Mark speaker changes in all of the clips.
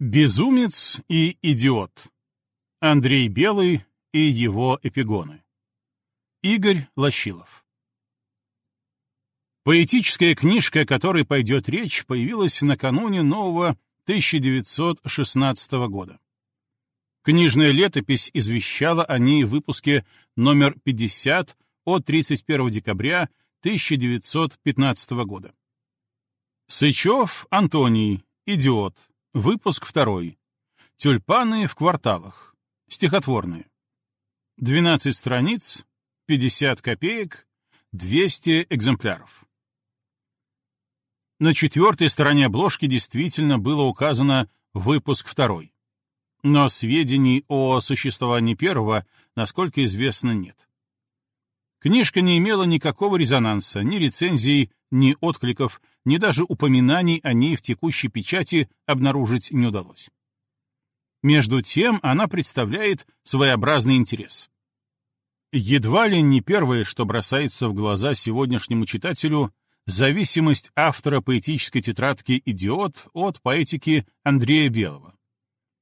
Speaker 1: Безумец и идиот. Андрей Белый и его эпигоны. Игорь Лощилов. Поэтическая книжка, о которой пойдет речь, появилась накануне нового 1916 года. Книжная летопись извещала о ней в выпуске номер 50 от 31 декабря 1915 года. Сычев Антоний, идиот, Выпуск второй. Тюльпаны в кварталах. Стихотворные. 12 страниц, 50 копеек, 200 экземпляров. На четвертой стороне обложки действительно было указано «выпуск второй». Но сведений о существовании первого, насколько известно, нет. Книжка не имела никакого резонанса, ни рецензий, ни откликов, ни даже упоминаний о ней в текущей печати обнаружить не удалось. Между тем она представляет своеобразный интерес. Едва ли не первое, что бросается в глаза сегодняшнему читателю, зависимость автора поэтической тетрадки «Идиот» от поэтики Андрея Белого.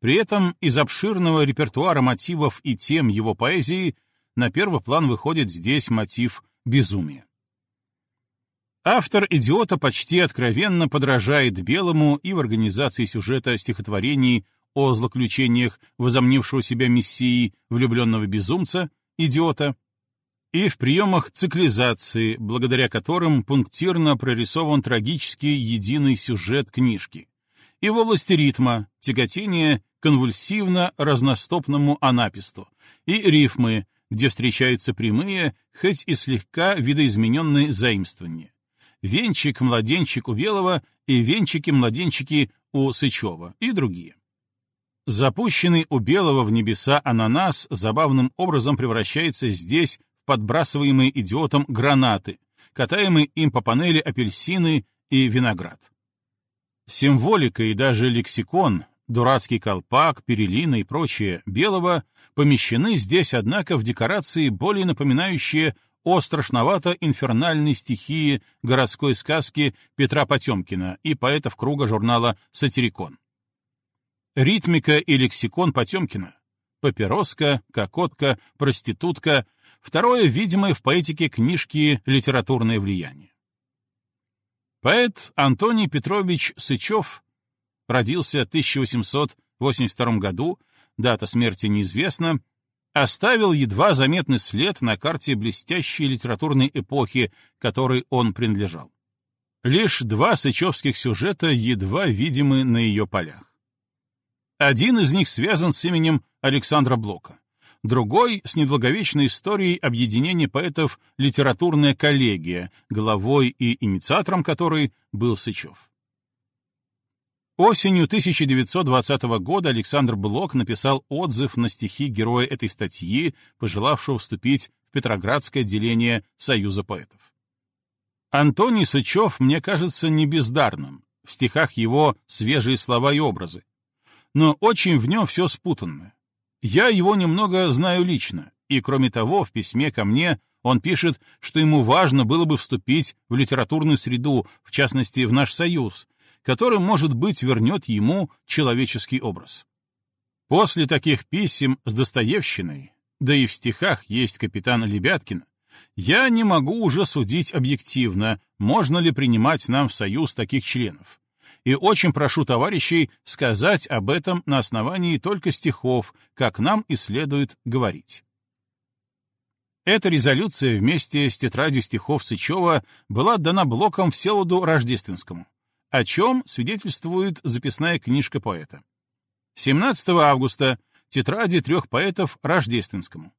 Speaker 1: При этом из обширного репертуара мотивов и тем его поэзии на первый план выходит здесь мотив безумия. Автор «Идиота» почти откровенно подражает Белому и в организации сюжета стихотворений о злоключениях возомнившего себя мессии, влюбленного безумца, идиота, и в приемах циклизации, благодаря которым пунктирно прорисован трагический единый сюжет книжки, и в области ритма, тяготения конвульсивно-разностопному анаписту, и рифмы, где встречаются прямые, хоть и слегка видоизмененные заимствования венчик-младенчик у Белого и венчики-младенчики у Сычева и другие. Запущенный у Белого в небеса ананас забавным образом превращается здесь в подбрасываемые идиотом гранаты, катаемые им по панели апельсины и виноград. Символика и даже лексикон, дурацкий колпак, перелина и прочее Белого помещены здесь, однако, в декорации, более напоминающие о страшновато-инфернальной стихии городской сказки Петра Потемкина и поэтов круга журнала «Сатирикон». Ритмика и лексикон Потемкина — папироска, кокотка, проститутка — второе видимое в поэтике книжки литературное влияние. Поэт Антоний Петрович Сычев родился в 1882 году, дата смерти неизвестна, оставил едва заметный след на карте блестящей литературной эпохи, которой он принадлежал. Лишь два сычевских сюжета едва видимы на ее полях. Один из них связан с именем Александра Блока, другой — с недолговечной историей объединения поэтов «Литературная коллегия», главой и инициатором которой был Сычев. Осенью 1920 года Александр Блок написал отзыв на стихи героя этой статьи, пожелавшего вступить в Петроградское отделение Союза поэтов. Антоний Сычев мне кажется не бездарным, в стихах его свежие слова и образы, но очень в нем все спутанно. Я его немного знаю лично, и, кроме того, в письме ко мне он пишет, что ему важно было бы вступить в литературную среду, в частности, в наш союз, который, может быть, вернет ему человеческий образ. После таких писем с Достоевщиной, да и в стихах есть капитан Лебяткин, я не могу уже судить объективно, можно ли принимать нам в союз таких членов. И очень прошу товарищей сказать об этом на основании только стихов, как нам и следует говорить. Эта резолюция вместе с тетрадью стихов Сычева была дана блоком Всеволоду Рождественскому о чем свидетельствует записная книжка поэта. 17 августа тетради трех поэтов Рождественскому.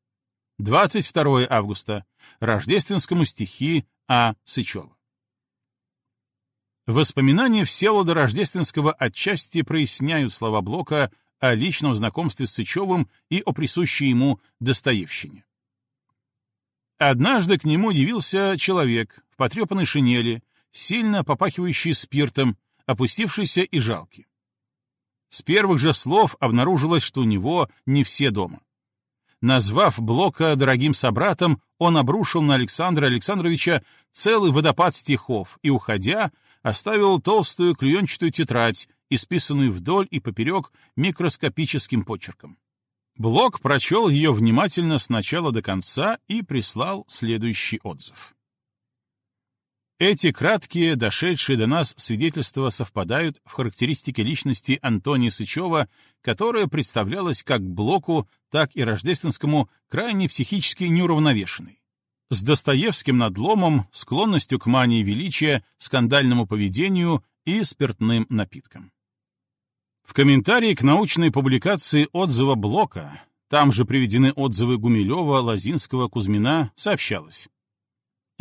Speaker 1: 22 августа Рождественскому стихи А. Сычева. Воспоминания Всеволода Рождественского отчасти проясняют слова Блока о личном знакомстве с Сычевым и о присущей ему Достоевщине. Однажды к нему явился человек в потрепанной шинели, сильно попахивающий спиртом, опустившийся и жалкий. С первых же слов обнаружилось, что у него не все дома. Назвав Блока дорогим собратом, он обрушил на Александра Александровича целый водопад стихов и, уходя, оставил толстую клеенчатую тетрадь, исписанную вдоль и поперек микроскопическим почерком. Блок прочел ее внимательно с начала до конца и прислал следующий отзыв. Эти краткие, дошедшие до нас свидетельства совпадают в характеристике личности Антония Сычева, которая представлялась как Блоку, так и Рождественскому крайне психически неуравновешенной. С Достоевским надломом, склонностью к мании величия, скандальному поведению и спиртным напиткам. В комментарии к научной публикации отзыва Блока, там же приведены отзывы Гумилева, Лазинского, Кузьмина, сообщалось.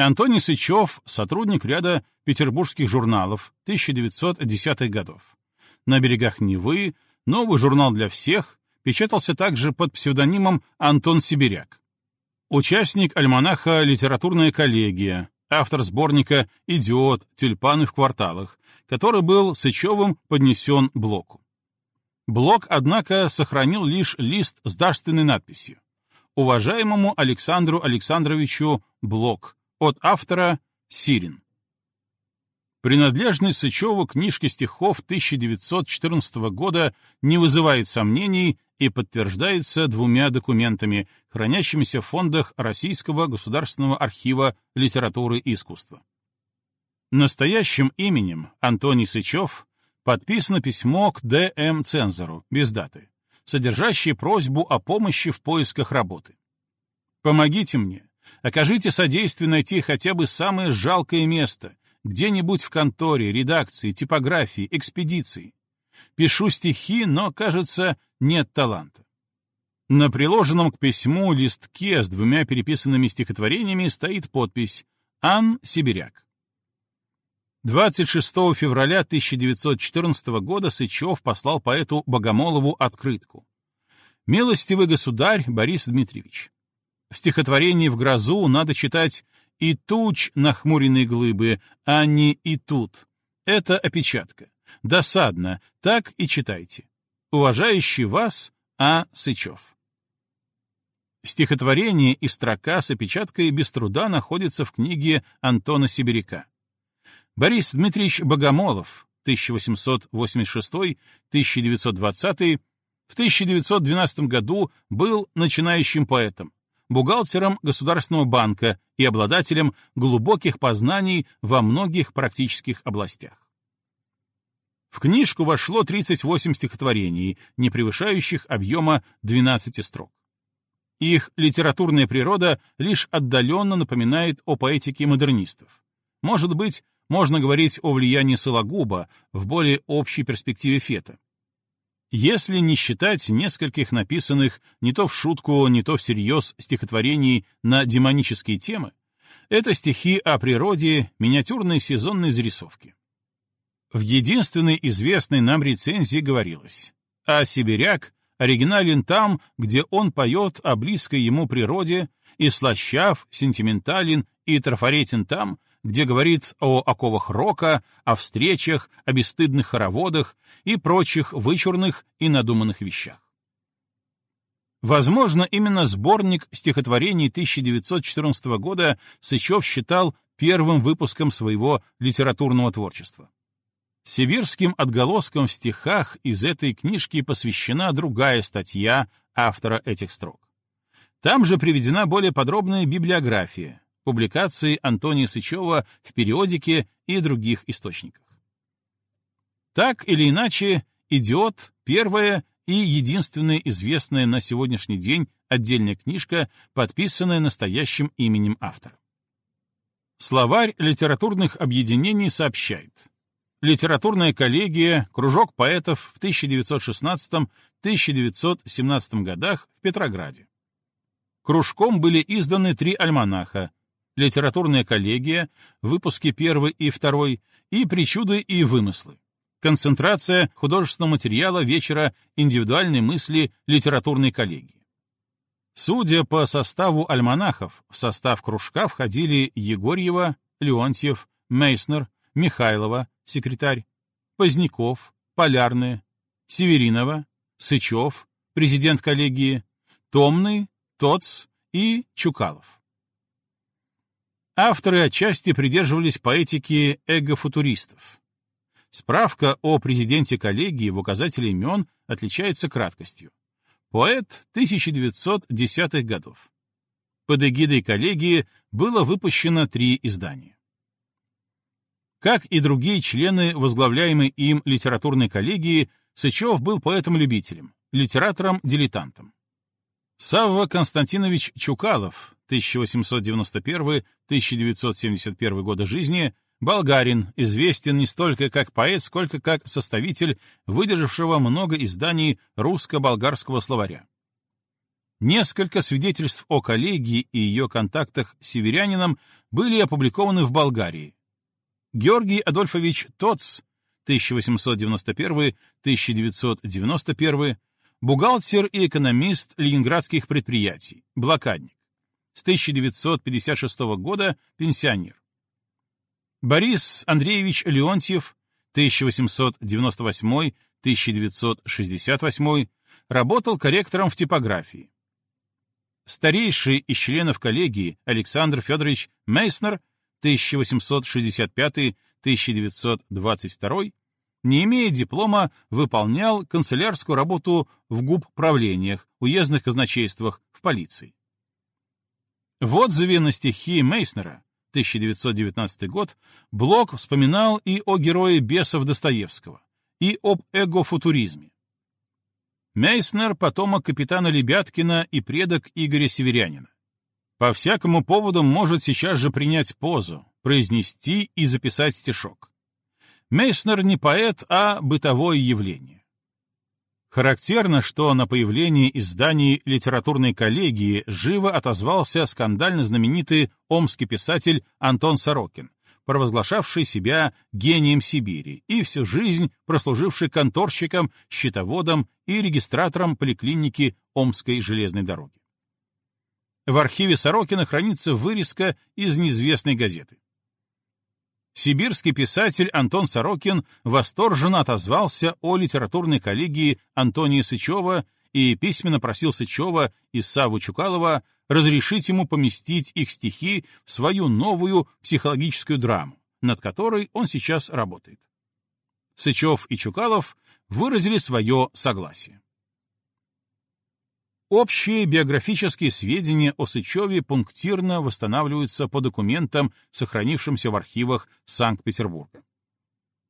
Speaker 1: Антоний Сычев — сотрудник ряда петербургских журналов 1910-х годов. «На берегах Невы», «Новый журнал для всех», печатался также под псевдонимом Антон Сибиряк. Участник альманаха «Литературная коллегия», автор сборника «Идиот. Тюльпаны в кварталах», который был Сычевым поднесен блоку. Блок, однако, сохранил лишь лист с дарственной надписью. Уважаемому Александру Александровичу Блок, от автора Сирин. Принадлежность Сычеву книжке стихов 1914 года не вызывает сомнений и подтверждается двумя документами, хранящимися в фондах Российского государственного архива литературы и искусства. Настоящим именем Антоний Сычев подписано письмо к Д.М. Цензору, без даты, содержащее просьбу о помощи в поисках работы. «Помогите мне, Окажите содействие найти хотя бы самое жалкое место, где-нибудь в конторе, редакции, типографии, экспедиции. Пишу стихи, но, кажется, нет таланта. На приложенном к письму листке с двумя переписанными стихотворениями стоит подпись «Ан Сибиряк». 26 февраля 1914 года Сычев послал поэту Богомолову открытку. «Милостивый государь Борис Дмитриевич, в стихотворении «В грозу» надо читать «и туч нахмуренные глыбы», а не «и тут». Это опечатка. Досадно, так и читайте. Уважающий вас А. Сычев. Стихотворение и строка с опечаткой без труда находятся в книге Антона Сибиряка. Борис Дмитриевич Богомолов, 1886-1920, в 1912 году был начинающим поэтом, бухгалтером Государственного банка и обладателем глубоких познаний во многих практических областях. В книжку вошло 38 стихотворений, не превышающих объема 12 строк. Их литературная природа лишь отдаленно напоминает о поэтике модернистов. Может быть, можно говорить о влиянии Сологуба в более общей перспективе Фета. Если не считать нескольких написанных не то в шутку, не то всерьез стихотворений на демонические темы, это стихи о природе, миниатюрные сезонные зарисовки. В единственной известной нам рецензии говорилось, а сибиряк оригинален там, где он поет о близкой ему природе, и слащав, сентиментален и трафаретен там, где говорит о оковах рока, о встречах, о бесстыдных хороводах и прочих вычурных и надуманных вещах. Возможно, именно сборник стихотворений 1914 года Сычев считал первым выпуском своего литературного творчества. Сибирским отголоском в стихах из этой книжки посвящена другая статья автора этих строк. Там же приведена более подробная библиография, публикации Антония Сычева в периодике и других источниках. Так или иначе, «Идиот» — первая и единственная известная на сегодняшний день отдельная книжка, подписанная настоящим именем автора. Словарь литературных объединений сообщает. Литературная коллегия, кружок поэтов в 1916-1917 годах в Петрограде. Кружком были изданы три альманаха литературная коллегия, выпуски первый и второй, и причуды и вымыслы. Концентрация художественного материала вечера индивидуальной мысли литературной коллегии. Судя по составу альманахов, в состав кружка входили Егорьева, Леонтьев, Мейснер, Михайлова, секретарь, Поздняков, Полярная, Северинова, Сычев, президент коллегии, Томный, Тоц и Чукалов. Авторы отчасти придерживались поэтики эгофутуристов. Справка о президенте коллегии в указателе имен отличается краткостью. Поэт 1910-х годов. Под эгидой коллегии было выпущено три издания. Как и другие члены возглавляемой им литературной коллегии, Сычев был поэтом-любителем, литератором-дилетантом. Савва Константинович Чукалов, 1891-1971 года жизни, болгарин, известен не столько как поэт, сколько как составитель выдержавшего много изданий русско-болгарского словаря. Несколько свидетельств о коллегии и ее контактах с северянином были опубликованы в Болгарии. Георгий Адольфович Тоц, 1891-1991, бухгалтер и экономист ленинградских предприятий, блокадник. С 1956 года пенсионер. Борис Андреевич Леонтьев, 1898-1968, работал корректором в типографии. Старейший из членов коллегии Александр Федорович Мейснер, 1865-1922, не имея диплома, выполнял канцелярскую работу в губ правлениях, уездных казначействах, в полиции. В отзыве на стихи Мейснера 1919 год Блок вспоминал и о герое бесов Достоевского, и об эгофутуризме. Мейснер — потомок капитана Лебяткина и предок Игоря Северянина. По всякому поводу может сейчас же принять позу, произнести и записать стишок. Мейснер не поэт, а бытовое явление. Характерно, что на появление изданий литературной коллегии живо отозвался скандально знаменитый омский писатель Антон Сорокин, провозглашавший себя гением Сибири и всю жизнь прослуживший конторщиком, счетоводом и регистратором поликлиники Омской железной дороги. В архиве Сорокина хранится вырезка из неизвестной газеты сибирский писатель Антон Сорокин восторженно отозвался о литературной коллегии Антония Сычева и письменно просил Сычева и Саву Чукалова разрешить ему поместить их стихи в свою новую психологическую драму, над которой он сейчас работает. Сычев и Чукалов выразили свое согласие. Общие биографические сведения о Сычеве пунктирно восстанавливаются по документам, сохранившимся в архивах Санкт-Петербурга.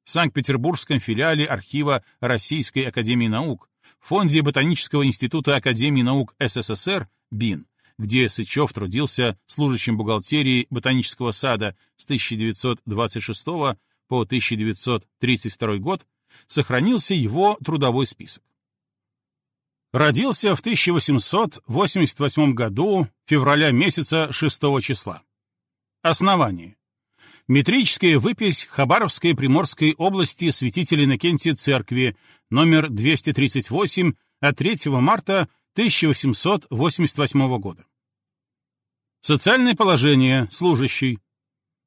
Speaker 1: В Санкт-Петербургском филиале архива Российской академии наук, Фонде Ботанического института Академии наук СССР БИН, где Сычев трудился служащим бухгалтерии Ботанического сада с 1926 по 1932 год, сохранился его трудовой список. Родился в 1888 году, февраля месяца 6 числа. Основание. Метрическая выпись Хабаровской Приморской области святителя Иннокентия Церкви, номер 238 от 3 марта 1888 года. Социальное положение, служащий.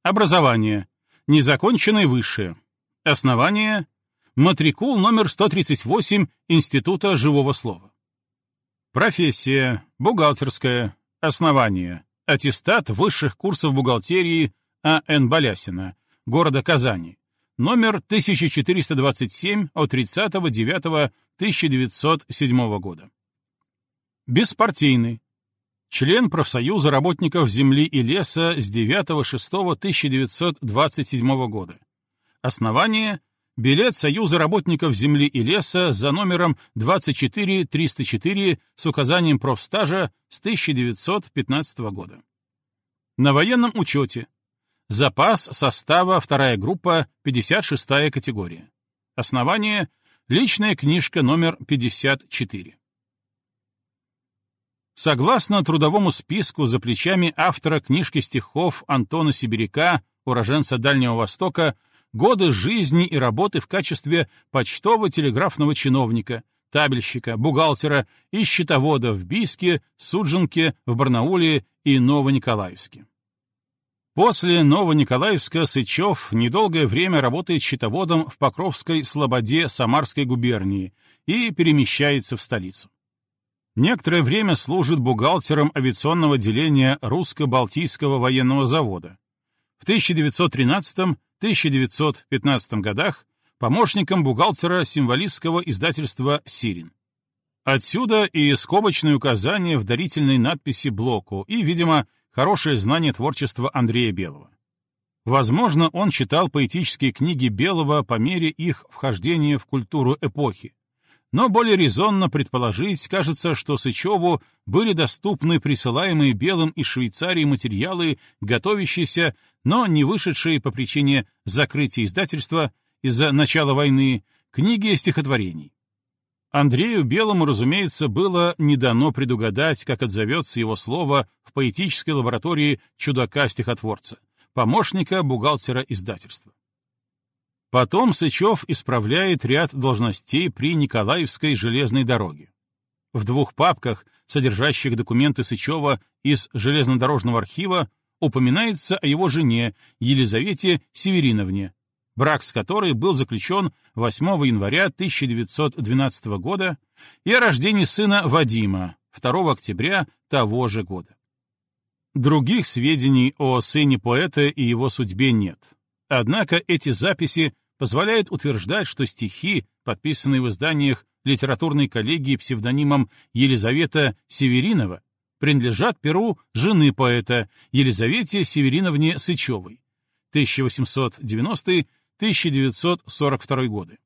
Speaker 1: Образование. Незаконченное высшее. Основание. Матрикул номер 138 Института живого слова. Профессия. Бухгалтерская. Основание. Аттестат высших курсов бухгалтерии А.Н. Балясина. Города Казани. Номер 1427 от 30.09.1907 года. Беспартийный. Член профсоюза работников земли и леса с 9.06.1927 года. Основание билет Союза работников земли и леса за номером 24304 с указанием профстажа с 1915 года. На военном учете. Запас состава вторая группа, 56 категория. Основание — личная книжка номер 54. Согласно трудовому списку за плечами автора книжки стихов Антона Сибиряка, уроженца Дальнего Востока, годы жизни и работы в качестве почтово-телеграфного чиновника, табельщика, бухгалтера и счетовода в Бийске, Судженке, в Барнауле и Новониколаевске. После Новониколаевска Сычев недолгое время работает счетоводом в Покровской Слободе Самарской губернии и перемещается в столицу. Некоторое время служит бухгалтером авиационного отделения Русско-Балтийского военного завода. В 1913 1915 годах помощником бухгалтера символистского издательства «Сирин». Отсюда и скобочное указание в дарительной надписи блоку и, видимо, хорошее знание творчества Андрея Белого. Возможно, он читал поэтические книги Белого по мере их вхождения в культуру эпохи. Но более резонно предположить, кажется, что Сычеву были доступны присылаемые Белым из Швейцарии материалы, готовящиеся, но не вышедшие по причине закрытия издательства из-за начала войны, книги стихотворений. Андрею Белому, разумеется, было не дано предугадать, как отзовется его слово в поэтической лаборатории чудака-стихотворца, помощника бухгалтера издательства. Потом Сычев исправляет ряд должностей при Николаевской железной дороге. В двух папках, содержащих документы Сычева из железнодорожного архива, упоминается о его жене Елизавете Севериновне, брак с которой был заключен 8 января 1912 года, и о рождении сына Вадима 2 октября того же года. Других сведений о сыне поэта и его судьбе нет. Однако эти записи позволяют утверждать, что стихи, подписанные в изданиях литературной коллегии псевдонимом Елизавета Северинова, принадлежат перу жены поэта Елизавете Севериновне Сычевой 1890 1942 годы,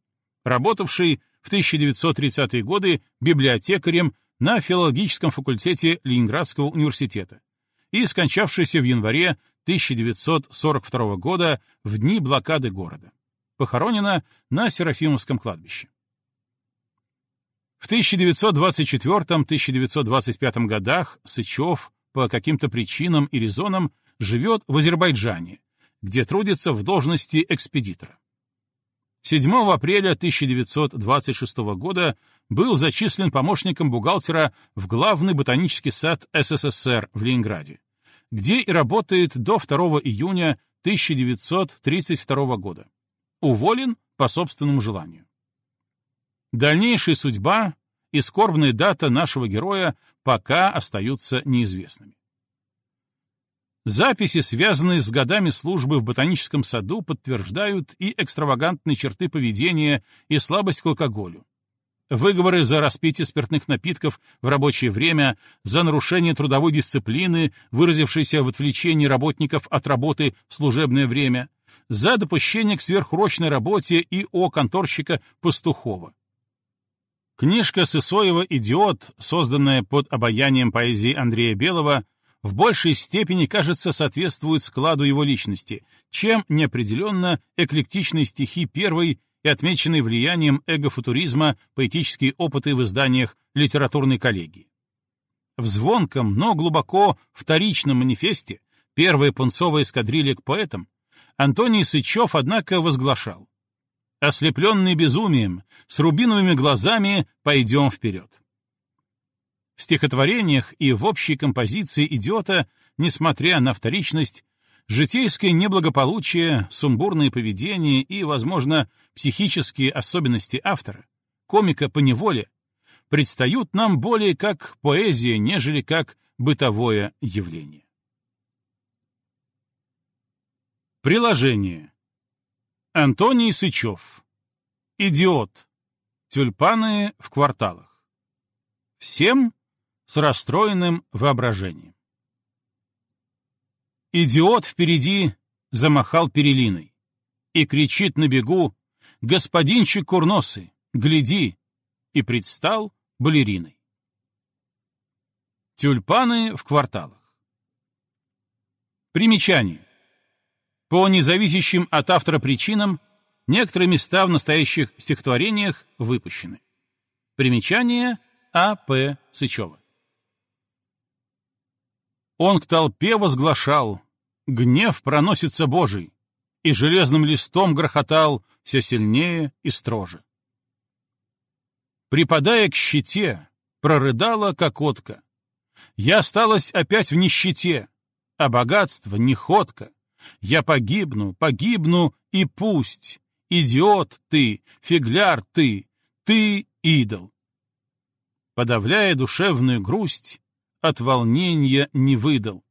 Speaker 1: работавший в 1930-е годы библиотекарем на филологическом факультете Ленинградского университета и скончавшийся в январе 1942 года в дни блокады города. Похоронена на Серафимовском кладбище. В 1924-1925 годах Сычев по каким-то причинам и резонам живет в Азербайджане, где трудится в должности экспедитора. 7 апреля 1926 года был зачислен помощником бухгалтера в главный ботанический сад СССР в Ленинграде, где и работает до 2 июня 1932 года. Уволен по собственному желанию. Дальнейшая судьба и скорбная дата нашего героя пока остаются неизвестными. Записи, связанные с годами службы в ботаническом саду, подтверждают и экстравагантные черты поведения, и слабость к алкоголю. Выговоры за распитие спиртных напитков в рабочее время, за нарушение трудовой дисциплины, выразившееся в отвлечении работников от работы в служебное время, за допущение к сверхурочной работе и о конторщика Пастухова. Книжка Сысоева «Идиот», созданная под обаянием поэзии Андрея Белого, в большей степени, кажется, соответствует складу его личности, чем неопределенно эклектичные стихи первой и отмеченные влиянием эгофутуризма поэтические опыты в изданиях литературной коллегии. В звонком, но глубоко вторичном манифесте «Первая пунцовая эскадрилья к поэтам» Антоний Сычев, однако, возглашал «Ослепленный безумием, с рубиновыми глазами пойдем вперед». В стихотворениях и в общей композиции идиота, несмотря на вторичность, житейское неблагополучие, сумбурное поведение и, возможно, психические особенности автора, комика по неволе, предстают нам более как поэзия, нежели как бытовое явление. Приложение. Антоний Сычев. Идиот. Тюльпаны в кварталах. Всем с расстроенным воображением. Идиот впереди замахал перелиной и кричит на бегу «Господинчик курносый, гляди!» и предстал балериной. Тюльпаны в кварталах. Примечание. По независящим от автора причинам некоторые места в настоящих стихотворениях выпущены. Примечание А. П. Сычева. Он к толпе возглашал, гнев проносится Божий, и железным листом грохотал все сильнее и строже. Припадая к щите, прорыдала кокотка. Я осталась опять в нищете, а богатство — неходка. Я погибну, погибну, и пусть. Идиот ты, фигляр ты, ты идол. Подавляя душевную грусть, от волнения не выдал.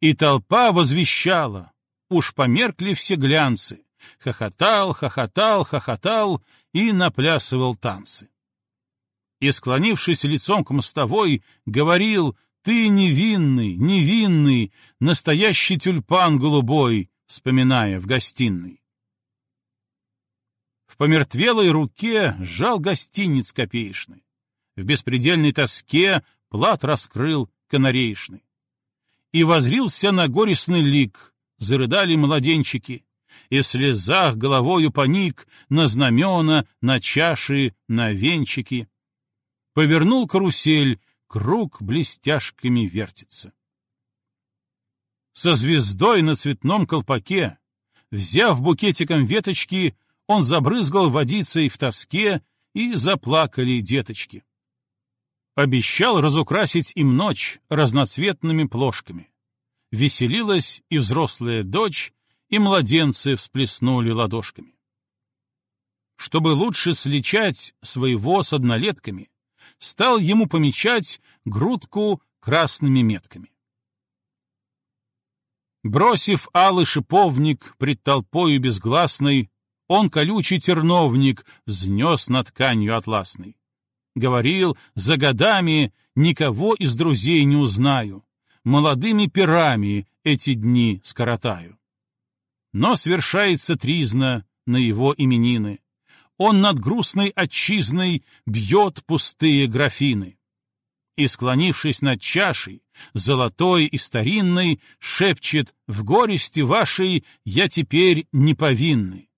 Speaker 1: И толпа возвещала, уж померкли все глянцы, хохотал, хохотал, хохотал и наплясывал танцы. И, склонившись лицом к мостовой, говорил «Ты невинный, невинный, настоящий тюльпан голубой», вспоминая в гостиной. В помертвелой руке сжал гостиниц копеечный. В беспредельной тоске плат раскрыл канареечный. И возрился на горестный лик, зарыдали младенчики, и в слезах головою поник на знамена, на чаши, на венчики. Повернул карусель, круг блестяшками вертится. Со звездой на цветном колпаке, взяв букетиком веточки, он забрызгал водицей в тоске, и заплакали деточки. Обещал разукрасить им ночь разноцветными плошками. Веселилась и взрослая дочь, и младенцы всплеснули ладошками. Чтобы лучше сличать своего с однолетками, стал ему помечать грудку красными метками. Бросив алый шиповник пред толпою безгласной, он колючий терновник взнес над тканью атласной. Говорил, за годами никого из друзей не узнаю, молодыми перами эти дни скоротаю. Но свершается тризна на его именины. Он над грустной отчизной бьет пустые графины. И, склонившись над чашей, золотой и старинной, шепчет «В горести вашей я теперь не повинный».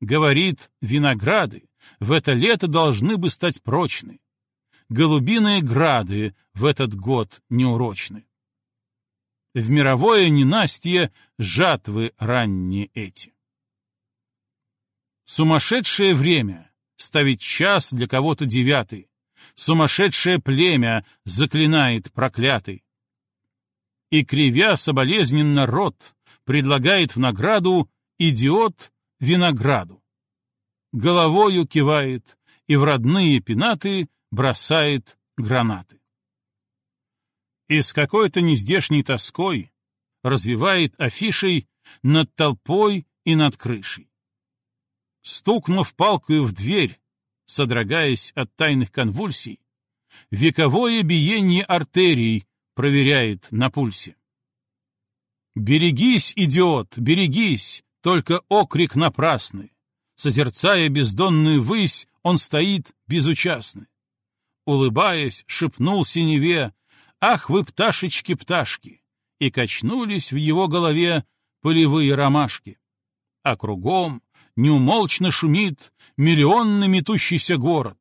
Speaker 1: Говорит, винограды в это лето должны бы стать прочны. Голубиные грады в этот год неурочны в мировое ненастье жатвы ранние эти. Сумасшедшее время ставить час для кого-то девятый, сумасшедшее племя заклинает проклятый. И, кривя соболезненно рот, предлагает в награду идиот винограду. Головою кивает и в родные пенаты бросает гранаты и с какой-то нездешней тоской развивает афишей над толпой и над крышей. Стукнув палкою в дверь, содрогаясь от тайных конвульсий, вековое биение артерий проверяет на пульсе. «Берегись, идиот, берегись!» Только окрик напрасный. Созерцая бездонную высь, он стоит безучастный. Улыбаясь, шепнул синеве, «Ах вы, пташечки-пташки!» И качнулись в его голове полевые ромашки. А кругом неумолчно шумит миллионный метущийся город.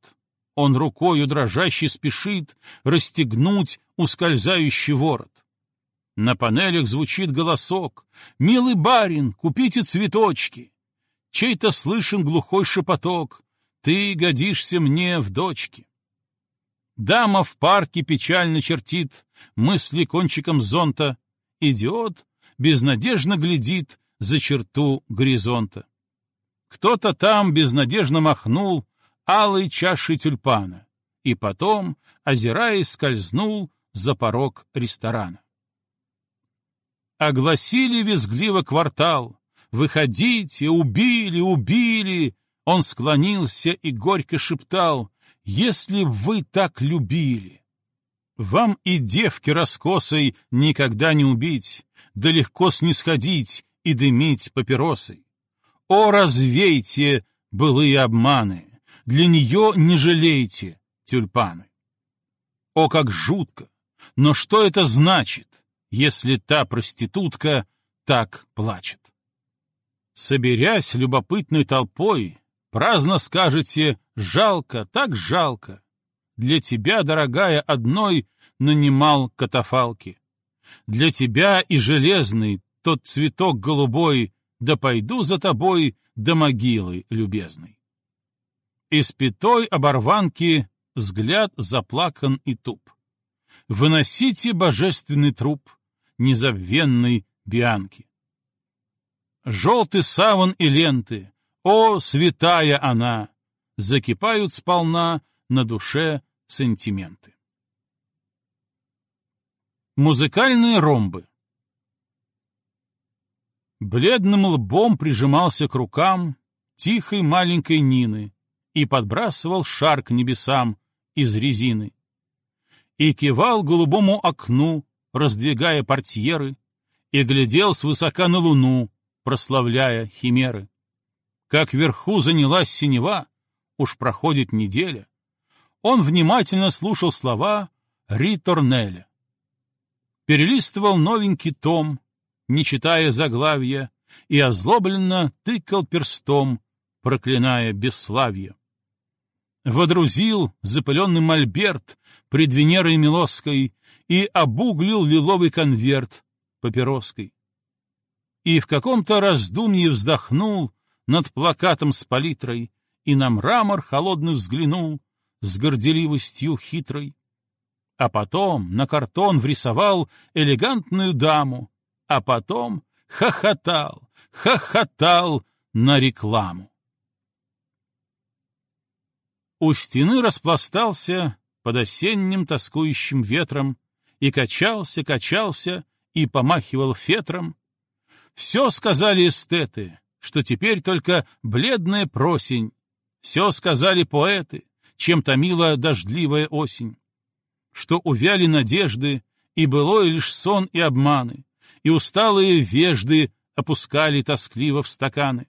Speaker 1: Он рукою дрожащий спешит расстегнуть ускользающий ворот. На панелях звучит голосок «Милый барин, купите цветочки!» Чей-то слышен глухой шепоток «Ты годишься мне в дочке!» Дама в парке печально чертит мысли кончиком зонта. Идиот безнадежно глядит за черту горизонта. Кто-то там безнадежно махнул алой чашей тюльпана и потом, озираясь, скользнул за порог ресторана. Огласили визгливо квартал. «Выходите! Убили! Убили!» Он склонился и горько шептал если б вы так любили. Вам и девки раскосой никогда не убить, да легко снисходить и дымить папиросой. О, развейте былые обманы, для нее не жалейте тюльпаны. О, как жутко! Но что это значит, если та проститутка так плачет? Соберясь любопытной толпой, праздно скажете Жалко, так жалко. Для тебя, дорогая, одной нанимал катафалки. Для тебя и железный тот цветок голубой, да пойду за тобой до могилы любезной. Из пятой оборванки взгляд заплакан и туп. Выносите божественный труп незабвенной Бианки. Желтый саван и ленты, о, святая она! закипают сполна на душе сентименты. Музыкальные ромбы бледным лбом прижимался к рукам тихой маленькой Нины и подбрасывал шар к небесам из резины. И кивал голубому окну, раздвигая портьеры, и глядел свысока на луну, прославляя химеры. Как вверху занялась синева, уж проходит неделя, он внимательно слушал слова Риторнеля. Перелистывал новенький том, не читая заглавия, и озлобленно тыкал перстом, проклиная бесславие. Водрузил запыленный мольберт пред Венерой Милосской и обуглил лиловый конверт папироской. И в каком-то раздумье вздохнул над плакатом с палитрой и на мрамор холодный взглянул с горделивостью хитрой. А потом на картон врисовал элегантную даму, а потом хохотал, хохотал на рекламу. У стены распластался под осенним тоскующим ветром и качался, качался и помахивал фетром. Все сказали эстеты, что теперь только бледная просень. Все сказали поэты, чем томила дождливая осень. Что увяли надежды, и былое лишь сон и обманы, и усталые вежды опускали тоскливо в стаканы.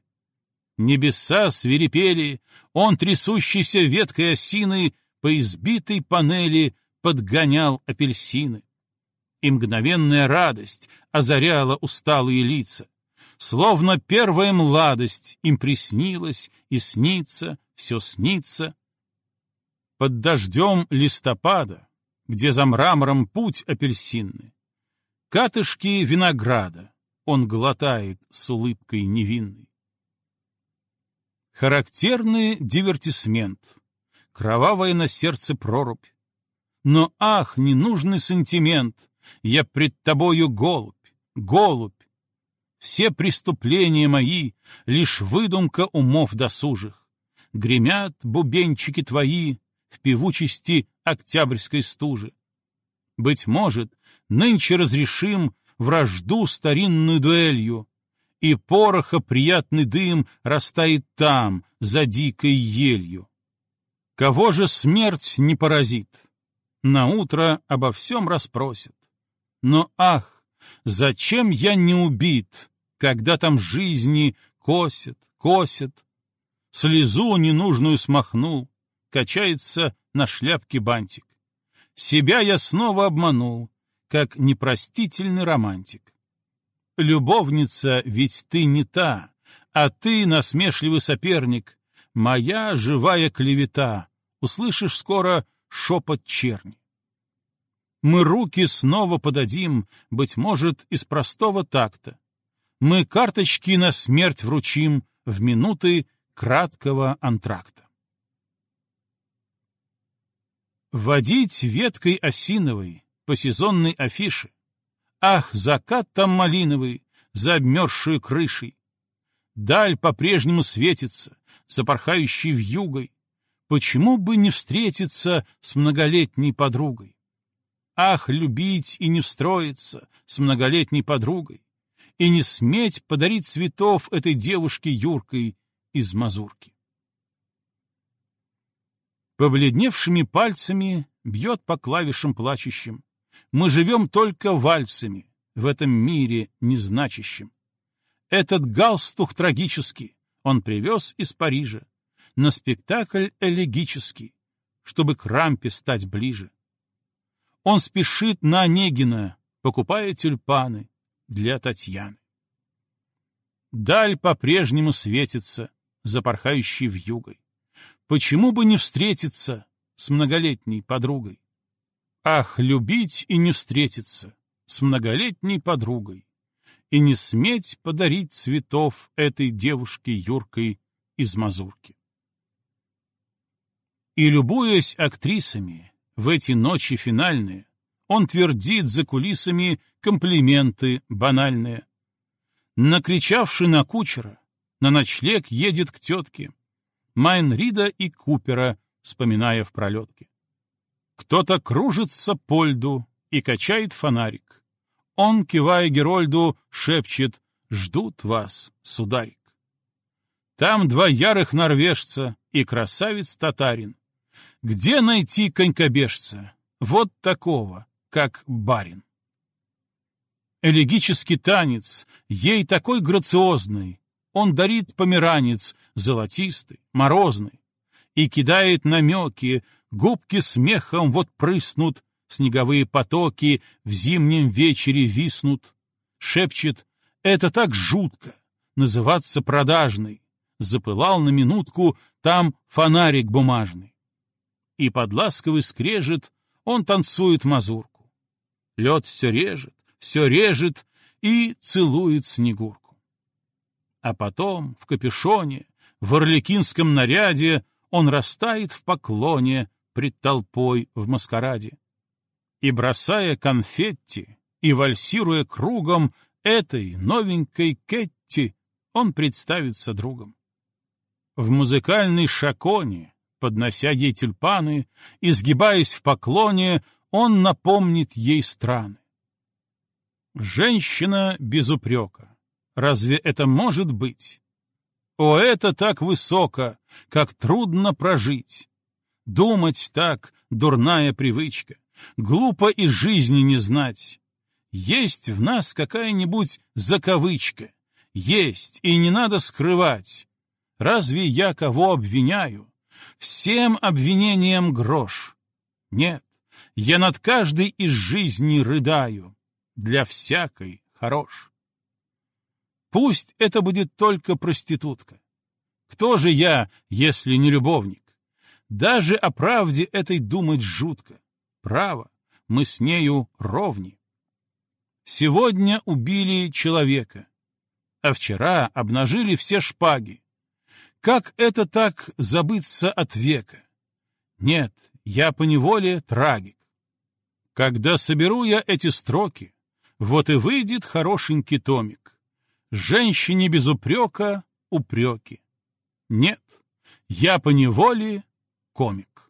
Speaker 1: Небеса свирепели, он, трясущийся веткой осины, по избитой панели подгонял апельсины. И мгновенная радость озаряла усталые лица. Словно первая младость им приснилась и снится, все снится. Под дождем листопада, где за мрамором путь апельсинный, катышки винограда он глотает с улыбкой невинной. Характерный дивертисмент, кровавая на сердце прорубь. Но ах, ненужный сантимент, я пред тобою голубь, голубь. Все преступления мои — лишь выдумка умов досужих. Гремят бубенчики твои в певучести октябрьской стужи. Быть может, нынче разрешим вражду старинную дуэлью, и пороха приятный дым растает там, за дикой елью. Кого же смерть не поразит? На утро обо всем расспросит. Но ах, зачем я не убит, когда там жизни косят, косят? Слезу ненужную смахнул, качается на шляпке бантик. Себя я снова обманул, как непростительный романтик. Любовница, ведь ты не та, а ты насмешливый соперник, моя живая клевета, услышишь скоро шепот черни. Мы руки снова подадим, быть может, из простого такта. Мы карточки на смерть вручим в минуты краткого антракта. Водить веткой осиновой по сезонной афише, Ах, закат там малиновый, за обмерзшую крышей! Даль по-прежнему светится, запорхающей вьюгой. Почему бы не встретиться с многолетней подругой? Ах, любить и не встроиться с многолетней подругой, и не сметь подарить цветов этой девушке Юркой из Мазурки. Побледневшими пальцами бьет по клавишам плачущим. Мы живем только вальсами в этом мире незначащем. Этот галстук трагический он привез из Парижа на спектакль элегический, чтобы к рампе стать ближе. Он спешит на Онегина, покупая тюльпаны для Татьяны. Даль по-прежнему светится, запорхающей вьюгой. Почему бы не встретиться с многолетней подругой? Ах, любить и не встретиться с многолетней подругой и не сметь подарить цветов этой девушке Юркой из Мазурки. И, любуясь актрисами в эти ночи финальные, он твердит за кулисами комплименты банальные. Накричавший на кучера, на ночлег едет к тетке, Майнрида и Купера, вспоминая в пролетке. Кто-то кружится по льду и качает фонарик. Он, кивая Герольду, шепчет ждут вас, сударик. Там два ярых норвежца и красавец-татарин. Где найти конькобежца, вот такого, как барин? Элегический танец, ей такой грациозный, он дарит померанец, золотистый, морозный, и кидает намеки, губки смехом вот прыснут, снеговые потоки в зимнем вечере виснут. Шепчет, это так жутко, называться продажной. Запылал на минутку там фонарик бумажный. И под ласковый скрежет он танцует мазурку. Лед все режет, все режет и целует снегурку. А потом в капюшоне, в орликинском наряде он растает в поклоне пред толпой в маскараде. И, бросая конфетти, и вальсируя кругом этой новенькой Кетти, он представится другом. В музыкальной шаконе, поднося ей тюльпаны, изгибаясь в поклоне, он напомнит ей страны. Женщина без упрека. Разве это может быть? О, это так высоко, как трудно прожить. Думать так — дурная привычка. Глупо и жизни не знать. Есть в нас какая-нибудь закавычка. Есть, и не надо скрывать. Разве я кого обвиняю? Всем обвинениям грош. Нет, я над каждой из жизней рыдаю. Для всякой хорош. Пусть это будет только проститутка. Кто же я, если не любовник? Даже о правде этой думать жутко. Право, мы с нею ровни. Сегодня убили человека, а вчера обнажили все шпаги. Как это так забыться от века? Нет, я поневоле трагик. Когда соберу я эти строки, вот и выйдет хорошенький томик. Женщине без упрека упреки. Нет, я поневоле комик.